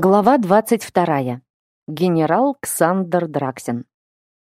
Глава 22. Генерал Ксандер Драксин.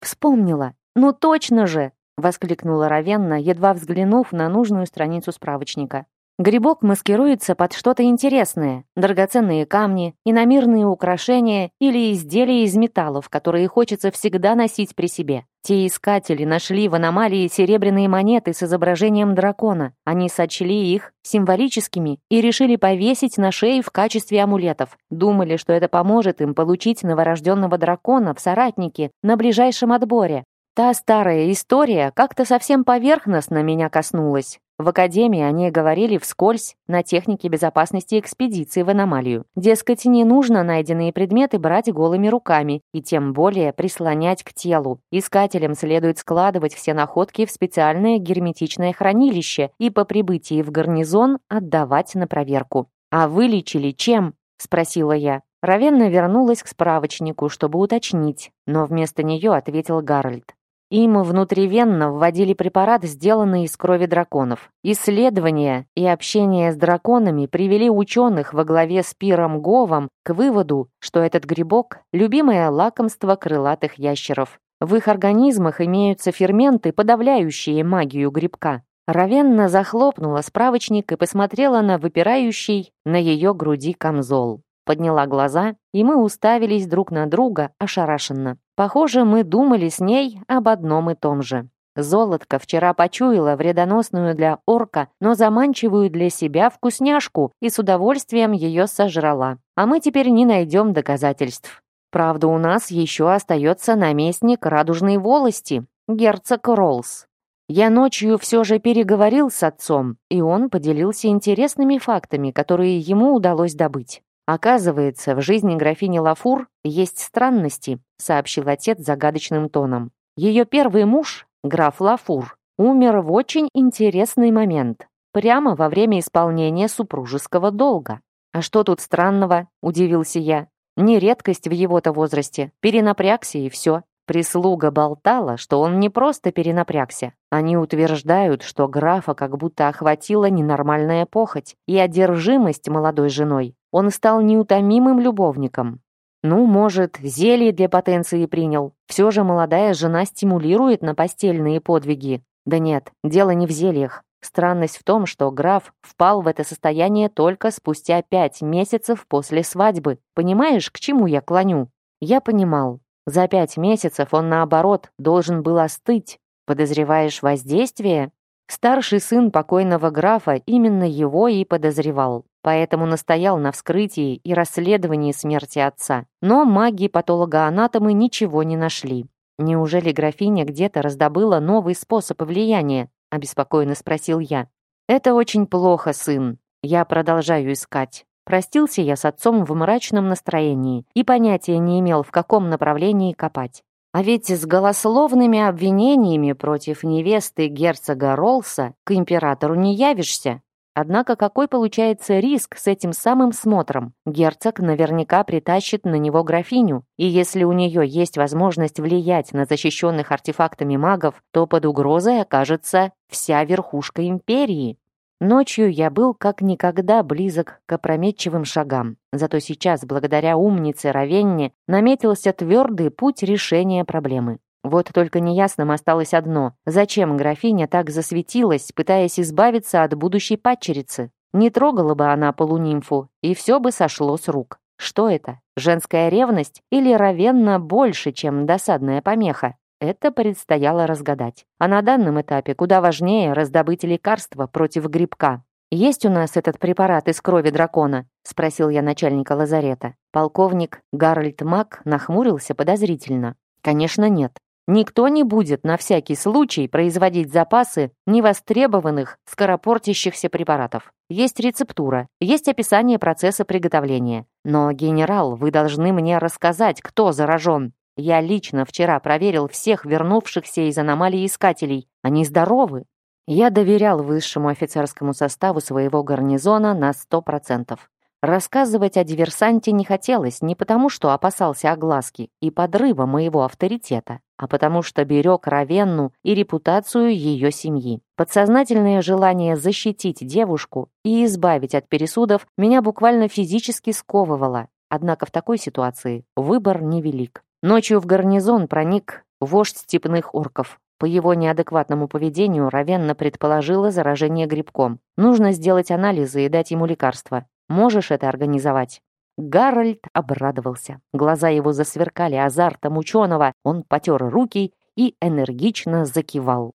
«Вспомнила! Ну точно же!» — воскликнула Равенна, едва взглянув на нужную страницу справочника. Грибок маскируется под что-то интересное, драгоценные камни, иномирные украшения или изделия из металлов, которые хочется всегда носить при себе. Те искатели нашли в аномалии серебряные монеты с изображением дракона. Они сочли их символическими и решили повесить на шее в качестве амулетов. Думали, что это поможет им получить новорожденного дракона в соратнике на ближайшем отборе. Та старая история как-то совсем поверхностно меня коснулась. В академии они говорили вскользь на технике безопасности экспедиции в аномалию. Дескать, не нужно найденные предметы брать голыми руками и тем более прислонять к телу. Искателям следует складывать все находки в специальное герметичное хранилище и по прибытии в гарнизон отдавать на проверку. «А вылечили чем?» – спросила я. Равенна вернулась к справочнику, чтобы уточнить, но вместо нее ответил Гарольд. Им внутривенно вводили препарат, сделанный из крови драконов. Исследования и общение с драконами привели ученых во главе с Пиром Говом к выводу, что этот грибок – любимое лакомство крылатых ящеров. В их организмах имеются ферменты, подавляющие магию грибка. Равенна захлопнула справочник и посмотрела на выпирающий на ее груди камзол. Подняла глаза, и мы уставились друг на друга ошарашенно. Похоже, мы думали с ней об одном и том же. Золотко вчера почуяла вредоносную для орка, но заманчивую для себя вкусняшку и с удовольствием ее сожрала. А мы теперь не найдем доказательств. Правда, у нас еще остается наместник радужной волости, герцог Роллс. Я ночью все же переговорил с отцом, и он поделился интересными фактами, которые ему удалось добыть. Оказывается, в жизни графини Лафур есть странности, сообщил отец загадочным тоном. Ее первый муж, граф Лафур, умер в очень интересный момент, прямо во время исполнения супружеского долга. А что тут странного, удивился я. Не редкость в его-то возрасте. Перенапрягся и все. Прислуга болтала, что он не просто перенапрягся. Они утверждают, что графа как будто охватила ненормальная похоть и одержимость молодой женой. Он стал неутомимым любовником. Ну, может, зелье для потенции принял. Все же молодая жена стимулирует на постельные подвиги. Да нет, дело не в зельях. Странность в том, что граф впал в это состояние только спустя пять месяцев после свадьбы. Понимаешь, к чему я клоню? Я понимал. За пять месяцев он, наоборот, должен был остыть. Подозреваешь воздействие? Старший сын покойного графа именно его и подозревал, поэтому настоял на вскрытии и расследовании смерти отца. Но маги-патологоанатомы ничего не нашли. «Неужели графиня где-то раздобыла новый способ влияния?» – обеспокоенно спросил я. «Это очень плохо, сын. Я продолжаю искать. Простился я с отцом в мрачном настроении и понятия не имел, в каком направлении копать. А ведь с голословными обвинениями против невесты герцога Ролса к императору не явишься. Однако какой получается риск с этим самым смотром? Герцог наверняка притащит на него графиню, и если у нее есть возможность влиять на защищенных артефактами магов, то под угрозой окажется вся верхушка империи. Ночью я был как никогда близок к опрометчивым шагам. Зато сейчас, благодаря умнице Равенне, наметился твердый путь решения проблемы. Вот только неясным осталось одно. Зачем графиня так засветилась, пытаясь избавиться от будущей падчерицы? Не трогала бы она полунимфу, и все бы сошло с рук. Что это? Женская ревность или Равенна больше, чем досадная помеха? Это предстояло разгадать. А на данном этапе куда важнее раздобыть лекарство против грибка. «Есть у нас этот препарат из крови дракона?» — спросил я начальника лазарета. Полковник Гарольд Мак нахмурился подозрительно. «Конечно, нет. Никто не будет на всякий случай производить запасы невостребованных скоропортящихся препаратов. Есть рецептура, есть описание процесса приготовления. Но, генерал, вы должны мне рассказать, кто заражен. Я лично вчера проверил всех вернувшихся из аномалии искателей. Они здоровы. Я доверял высшему офицерскому составу своего гарнизона на сто процентов. Рассказывать о диверсанте не хотелось не потому, что опасался огласки и подрыва моего авторитета, а потому что берег Равенну и репутацию ее семьи. Подсознательное желание защитить девушку и избавить от пересудов меня буквально физически сковывало. Однако в такой ситуации выбор невелик. Ночью в гарнизон проник вождь степных орков. По его неадекватному поведению Равенна предположила заражение грибком. Нужно сделать анализы и дать ему лекарство. Можешь это организовать?» Гарольд обрадовался. Глаза его засверкали азартом ученого. Он потер руки и энергично закивал.